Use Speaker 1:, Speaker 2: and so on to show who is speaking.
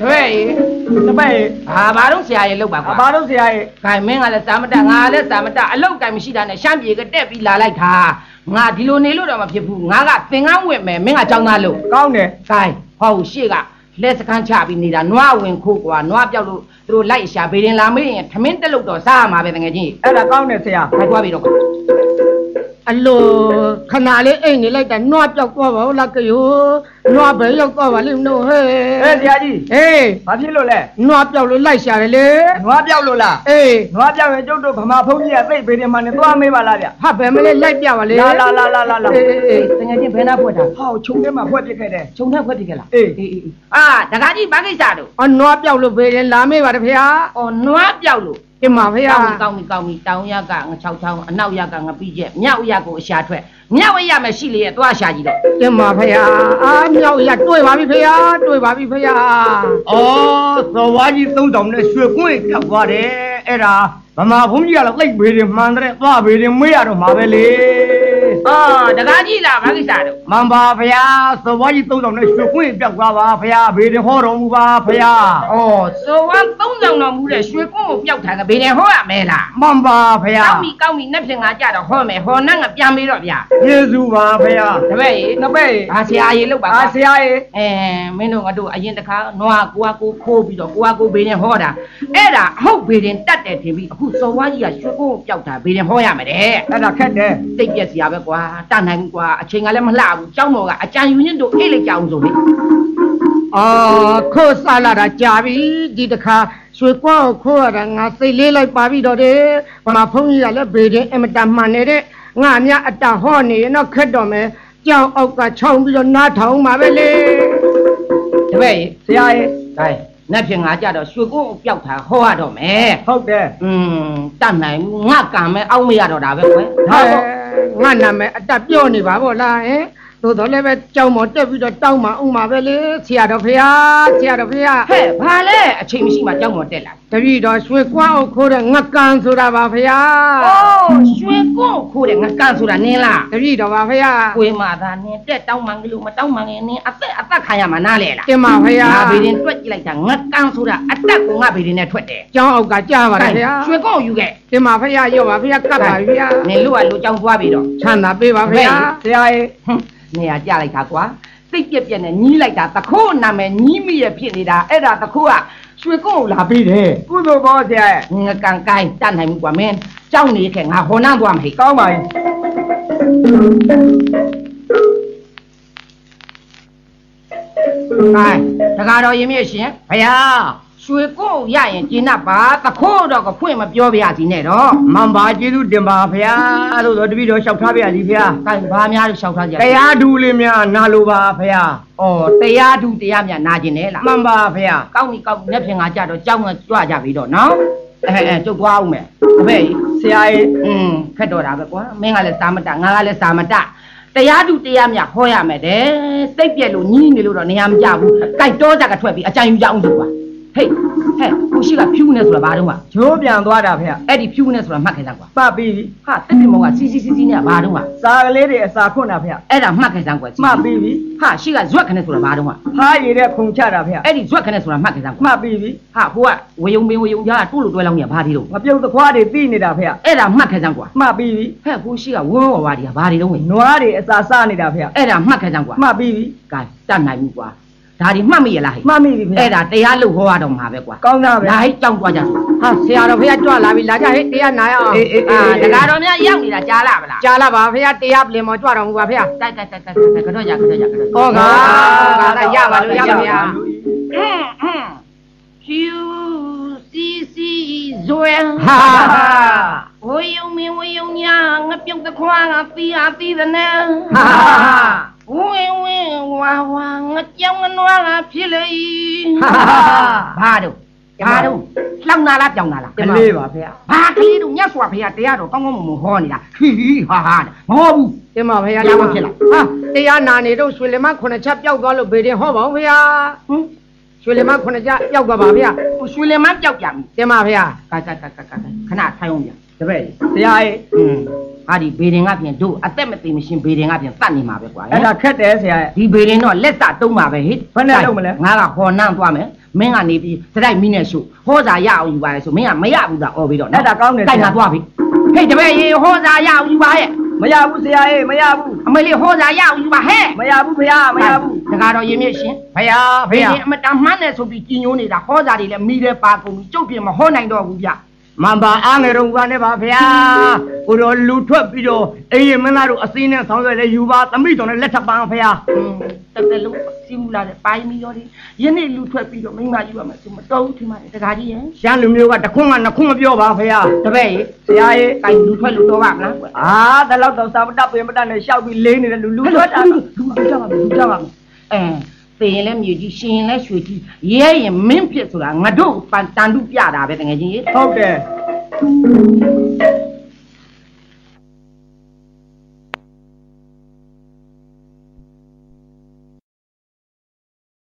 Speaker 1: တပည့်ရေ
Speaker 2: တပည့်
Speaker 1: ဘာဘာတော့ဆရာရေလောက်ပါကွာ
Speaker 2: ဘာလို့ဆရာရဲ့
Speaker 1: ခိုင်မင်းကလည်းစာမတငါလည်းစာမတအလောက်ကင်မရှိတာနဲ့ရှမ်းပြေကတက်ပြီးလာလိုက်တာငါဒီလိုနေလို့တော့မဖြစ်ဘူးငါကသင်္ကန်းဝင်မယ်မင်းကကြောင်းသားလို့
Speaker 2: ကောင်းတယ်
Speaker 1: ခိုင်ဟောရှေ့ကလက်စခန်းချပြီးနေတာနွားဝင်ခိုးကွာနွားပြောက်လို့သူတို့လိုက်ရှာဘေးရင်လာမေးရင်ထမင်းတက်လို့တော့စားရမှာပဲတကယ်ချင်း
Speaker 2: အဲ့ဒါကောင်းတယ်ဆရာ
Speaker 1: ခိုင်သွားပြီတော့ကွာ
Speaker 3: အလိုခဏလေးအိမ်နေလိုက်တာနွားပြောက်သွားပါဦးလားကယောနွားပဲရောက်သွားပါလိမ့်မလို့ဟဲ့
Speaker 2: ဟဲ့ဆရာကြီး
Speaker 3: အေး
Speaker 2: ဘာဖြစ်လို့လဲ
Speaker 3: နွားပြောက်လို့လိုက်ရှာတယ်လေ
Speaker 2: နွားပြောက်လို့လား
Speaker 3: အေး
Speaker 2: နွားပြောက်ရင်ကျုပ်တို့ဗမာဖုန်းကြီးကသိပ်ပေတယ်မှနဲ့သွားမေးပါလားဗျ
Speaker 3: ဟာဘယ်မလေးလိုက်ပြပါလေ
Speaker 2: လာလာလာလာလာလာ
Speaker 3: အေးအေးအေး
Speaker 1: တကယ်ချင်းဘယ်နာဖွက်တာ
Speaker 2: ဟောခြုံထဲမှာဖွက်ပစ်ခဲ့တယ်
Speaker 1: ခြုံထက်ဖွက်တိကလား
Speaker 2: အေး
Speaker 1: အေးအေးအာတကားကြီးဘာကိစ္စတော့
Speaker 3: အနွားပြောက်လို့ဘေးရင်လာမေးပါတယ်ဖေဟာ
Speaker 1: အော်နွားပြောက်လို့
Speaker 3: အင်းမဖေဟာ
Speaker 1: ကောင်းပြီကောင်းပြီကောင်းပြီတောင်ရကငချောက်ချောင်းအနောက်ရကငပိချက်မြောက်ရကိုအရှာထွက်မြောက်ရမရှိလေသွားရှာကြည့်တော့
Speaker 3: အင်းမဖေဟာအာမြောက်ရတွေ့ပါပြီဖေဟာတွေ့ပါပြီဖေဟာ
Speaker 2: အော်သောဝါကြီး3000နဲ့ရွှေကွင်းဖြောက်သွားတယ်အဲ့ဒါဗမာဖုန်းကြီးကတော့သိပ်ပေတယ်မှန်တဲ့သွားပေတယ်မေးရတော့မှာပဲလေ
Speaker 1: အော်တကားကြီးလားဘာကိစ္စတော့
Speaker 2: မှန်ပါဗျာသောဝါကြီး3000နဲ့ရွှေကွင်းပြောက်သွားပါဗျာဘေးတယ်ဟောတော်မူပါဗျာ
Speaker 1: အော်ဆိုဝမ်း3000တော်မူတဲ့ရွှေကွန်းကိုပျောက်ထားကဘေးနဲ့ဟောရမဲလား
Speaker 2: မှန်ပါဗျာ
Speaker 1: ကောင်းပြီကောင်းပြီနှစ်ဖြင့်ငါကြတော့ဟောမယ်ဟောနှံ့ကပြန်ပြီးတော့ဗျာ
Speaker 2: ယေရှုပါဗျာ
Speaker 1: တပည့်ရေ
Speaker 2: နှစ်ပည့်
Speaker 1: ဘာဆရာကြီးလောက်ပါ
Speaker 2: အာ
Speaker 1: ကွာ
Speaker 2: ဆရာရဲ့
Speaker 1: အဲမင်းတို့ငါတို့အရင်တခါနွားကိုကကိုခိုးပြီးတော့ကိုကကိုဘေးနဲ့ဟောတာအဲ့ဒါအဟုတ်ဘေးရင်တတ်တယ်ထင်ပြီးအခုစော်ဝါကြီးကရွှေကွန်းကိုပျောက်တာဘေးနဲ့ဟောရမယ်တဲ့
Speaker 2: အဲ့ဒါခက်တယ်
Speaker 1: တိတ်ပြက်စရာပဲကွာကွာတတ်နိုင်ဘူးကွာအချိန်ကလည်းမလှဘူးကြောင်းမော်ကအကြံယူညစ်တို့အေးလိုက်ကြအောင်ဆိုလေ
Speaker 3: အာခိုးဆလာတာကြာပြီဒီတခါရွှေကွာကိုခိုးရတာငါစိတ်လေးလိုက်ပါပြီတော့တယ်ဘာမှဖုန်းကြီးကလည်းဘေးတင်အင်မတန်မှန်နေတဲ့ငါအများအတာဟော့နေရင်တော့ခက်တော့မယ်ကြောင်အောက်ကခြုံပြီးတော့နားထောင်ပါပဲလေ
Speaker 1: တပည့်
Speaker 2: ဆရာရဲ့
Speaker 1: ဟိုင်းနတ်ဖြင့်ငါကြတော့ရွှေကုန်းပျောက်တာဟောရတော့မယ်
Speaker 2: ဟုတ်တယ်
Speaker 1: อืมတတ်နိုင်ငါကံမဲအောက်မရတော့တာပဲကွယ်
Speaker 3: ဟုတ် ငါနာမည်အတက်ပြောနေပါဗောလားဟင်သို့တော်လည်းပဲကြောင်းမော်တက်ပြီးတော့တောင်းမှဥမာပဲလေဆရာတော်ဖေဟာဆရာတော်ဖေဟာ
Speaker 1: ဟဲ့ဘာလဲအချိန်မရှိမှကြောင်းမော်တက်လာ
Speaker 3: တပည့်တော်ရွှေကွန်းကိုခိုးတဲ့ငကန်ဆိုတာပါဖေဟာ
Speaker 1: အိုးရွှေကုန်းခိုးတယ်ငါကံဆိုတာနင်းလား
Speaker 3: တပည့်တော်ပါဖေဟာ
Speaker 1: ကိုယ်မှသာနင်းတက်တောင်းမှန်ကလေးမတောင်းမှန်ရင်နင်းအသက်အသက်ခံရမှာနားလေလား
Speaker 3: တင်ပါဖေဟာ
Speaker 1: ငါဘေးရင်တွက်ကြည့်လိုက်တာငါကံဆိုတာအတက်ကိုငါဘေးရင်နဲ့ထွက်တယ်
Speaker 3: ကျောင်းအောက်ကကြားပါတယ်ဖေဟာ
Speaker 1: ရွှေကုန်းကိုယူခဲ့
Speaker 3: တင်ပါဖေဟာရော့ပါဖေဟာကပ်ပါပြီဖေဟာ
Speaker 1: နင်လို့ကလူကြောင်းသွားပြီတော့
Speaker 3: ချမ်းသာပေးပါဖေဟာ
Speaker 2: ဆရာရဲ့
Speaker 1: ဟွန်းနေရာကြလိုက်တာကွာ သိပ်ပြက်ပြက်နဲ့ညီးလိုက်တာတခိုးနာမည်ညီးမိရဖြစ်နေတာအဲ့ဒါတခိုးကရွှေကုန်းကိုလာပြီးတယ်
Speaker 2: ကုသိုလ်ဘောဆရာရဲ့
Speaker 1: ငါကန်ကိုင်းတတ်နိုင်မှုကွာမင်းကြောက်နေခဲ့ငါဟောနှမ်းသွားမဟိ
Speaker 2: ကောင်းပါပြီ
Speaker 1: ကိုင်းတကားတော်ရင်မြင့်ရှင်ဘုရား ရွှေကုန်းကိုရရင်ကျင်းတ်ပါတခိုးတော့ကဖွင့်မပြောပြရစီနဲ့တော့
Speaker 2: မှန်ပါကျေးဇူးတင်ပါဗျာအဲ့လိုတော့တပည့်တော်လျှောက်ထားပါရစီဗျာ
Speaker 1: ကိုင်းဘာများလို့ရှောက်ထားကြ
Speaker 2: တရားဓုလေးများနာလိုပါဗျာ
Speaker 1: ဩတရားဓုတရားမြတ်နာကျင်တယ်လား
Speaker 2: မှန်ပါဗျာ
Speaker 1: ကောင်းပြီကောင်းပြီလက်ဖြင့်ငါကြတော့ကြောက်ငါကြွကြပြီတော့နော်အဲအဲကျုပ်သွားအောင်မယ်အဖေကြီး
Speaker 2: ဆရာရဲ့
Speaker 1: อืมခက်တော့တာပဲကွာမင်းကလည်းစာမတငါကလည်းစာမတတရားတူတရားမြဟောရမယ်တဲ့စိတ်ပြက်လို့ညီးနေလို့တော့နေရာမကြဘူးကြိုက်တော့ကြကထွက်ပြီးအကြံယူကြအောင်ဆိုကွာ ဟေးဟဲ့ကိုရှိကဖြူးနေဆိုတာဘာတော့က
Speaker 2: ဂျိုးပြန်သွားတာဗျာ
Speaker 1: အဲ့ဒီဖြူးနေဆိုတာမှတ်ခဲ့စမ်းကွာ
Speaker 2: ပတ်ပြီးပြီ
Speaker 1: ဟာတက်တင်မောကစီစီစီစီနဲ့ဘာတော့က
Speaker 2: စာကလေးတွေအစာခွန်းတာဗျာ
Speaker 1: အဲ့ဒါမှတ်ခဲ့စမ်းကွာ
Speaker 2: မှတ်ပြီးပြီ
Speaker 1: ဟာရှိကဇွက်ခနဲ့ဆိုတာဘာတော့က
Speaker 2: ဟာရည်တဲ့ခုံချတာဗျာ
Speaker 1: အဲ့ဒီဇွက်ခနဲ့ဆိုတာမှတ်ခဲ့စမ်းကွာ
Speaker 2: မှတ်ပြီးပြီ
Speaker 1: ဟာဟိုကဝေယုံမင်းဝေယုံကြားတိုးလို့တွဲလောင်းနေဘာဒီတော့
Speaker 2: မပြုတ်သခွားတွေပြီးနေတာဗျာ
Speaker 1: အဲ့ဒါမှတ်ခဲ့စမ်းကွာ
Speaker 2: မှတ်ပြီးပြီ
Speaker 1: ဟဲ့ကိုရှိကဝန်းဝဝါဒီကဘာဒီတော့ဝင်
Speaker 2: နွားတွေအစာစားနေတာဗျာ
Speaker 1: အဲ့ဒါမှတ်ခဲ့စမ်းကွာ
Speaker 2: မှတ်ပြီးပြီ
Speaker 1: ကဲတတ်နိုင်ပြီကွာ ဒါဒီမှတ်မိရလားဟဲ့
Speaker 2: မှတ်မိပြီဗျာ
Speaker 1: အဲ့ဒါတရားလို့ဟောရတော့မှာပဲကွာ
Speaker 2: ကောင်းတာဗျာ
Speaker 1: လာဟဲ့ကြောင်းသွားကြစို့
Speaker 3: ဟာဆရာတော်ဖေဟာကြွလာပြီလာကြဟဲ့တရားနာရအောင်
Speaker 2: အေးအေး
Speaker 1: အာ
Speaker 2: အေး
Speaker 1: တကားတော်များရောက်နေတာကြားလာမလား
Speaker 3: ကြားလာပါဖေဟာတရားပြင်မောကြွတော်မူပါဖေဟာ
Speaker 1: တိုက်တိုက်တိုက်တိုက်ကတော့ကြကတော့ကြကတော့
Speaker 3: ဟောကကသာရပါလို့ရပါဗျာ
Speaker 1: ဖြူစီစီဇွဲ
Speaker 3: ဟာ
Speaker 1: ဝေယုံမင်းဝေယုံညာငါပြုတ်တခွားကသီးဟာသီးတဲ့နဲ့
Speaker 3: ဟာ
Speaker 1: ဝင်းဝင်း ဝါဝါငါကြောင်ငနွားလာဖြစ်လေ
Speaker 3: ဟာ
Speaker 1: ဘာတို့ဘာတို့လှောင်နာလားပြောင်နာလား
Speaker 2: ကလေးပါဗျာ
Speaker 1: ဘာကလေးတို့မြတ်စွာဘုရားတရားတော်ကောင်းကောင်းမွန်မွန်ဟောနေတာဟီဟီဟာဟာတဲ့မဟုတ်ဘူး
Speaker 3: တင်ပါဖေဟာ
Speaker 1: ရပါဖြစ်လား
Speaker 3: ဟာတရားနာနေတော့ရွှေလင်မခုနှစ်ချက်ပျောက်သွားလို့ဘေးတင်ဟောပါဦးဖေဟာ
Speaker 1: ဟင်
Speaker 3: ရွှေလင်မခုနှစ်ချက်ပျောက်သွားပါဖေဟာ
Speaker 1: ဟိုရွှေလင်မပြောက်ကြပြီ
Speaker 3: တင်ပါဖေဟာ
Speaker 1: ကကကကကခဏထိုင်အောင်ပြန်တပည့်
Speaker 2: ဆရာရဲ့
Speaker 1: ဟင်း ဟာဒီဘေဒင်ကပြင်တို့အသက်မသိမရှင်ဘေဒင်ကပြင်တတ်နေမှာပဲကွာ
Speaker 2: အဲ့ဒါခက်တယ်ဆရာရဲ့
Speaker 1: ဒီဘေဒင်တော့လက်စတုံးမှာပဲဟိ
Speaker 2: ဘယ်နဲ့လုပ်မလဲ
Speaker 1: ငါကဟောနှမ်းသွားမယ်မင်းကနေပြီးစတိုက်မီးနဲ့ရှုဟောစာရအောင်ယူပါလေဆိုမင်းကမရဘူးသာអော်ပြီးတော့
Speaker 2: အဲ့ဒါကောင်းတယ်
Speaker 1: တိုက်ငါသွားပြီဟေ့တပည့်ရေဟောစာရအောင်ယူပါရဲ့
Speaker 2: မရဘူးဆရာအေးမရဘူး
Speaker 1: အမလေးဟောစာရအောင်ယူပါဟဲ့
Speaker 2: မရဘူးဖေမရဘူး
Speaker 1: တကားတော့ရင်မြင့်ရှင်
Speaker 2: ဖေဖေ
Speaker 1: ဖေရင်အမတန်မှန်းတယ်ဆိုပြီးကြီးညိုးနေတာဟောစာတွေလည်းမိတယ်ပါကုန်ပြီကျုပ်ပြင်မဟောနိုင်တော့ဘူးဗျ
Speaker 2: မန်ပါအားငယ်တော့ဘာနဲ့ပါဖေကိုတော့လူထွက်ပြီးတော့အေးရမင်းသားတို့အစင်းနဲ့ဆောင်းရွက်လဲယူပါသမိတော်နဲ့လက်ထပ်ပန်းဖေ
Speaker 1: အင်းတက်တက်လုံးစီးမူလာတဲ့ပိုင်းမီရောဒီယနေ့လူထွက်ပြီးတော့မိမယူရမယ်ဆိုမတော်ဘူးထင်ပါတယ်တကားကြီးရဲ့
Speaker 2: ရှမ်းလူမျိုးကတခွန်းကနှစ်ခွန်းမပြောပါဖေ
Speaker 1: တပည့်ရေ
Speaker 2: ဆရာအေး
Speaker 1: တိုင်လူထွက်လို့တော့ပါမလားကွ
Speaker 2: အာဒါတော့တော့စာမတက်ပြင်မတက်နဲ့ရှောက်ပြီးလေးနေတဲ့လူလူ
Speaker 1: လူ
Speaker 2: ထွ
Speaker 1: ထွက်
Speaker 2: က်တာ
Speaker 1: လူလူကြပါမယ်လူကြပါမယ်အဲ သေရင်လည်းမြေကြီးရှင်ရင်လည်းရွှေကြီးရဲရင်မင်းဖြစ်ဆိုတာငါတို့ပန်တန်တုပြတာပဲတကယ်ကြီးရေ
Speaker 2: ဟုတ်တယ်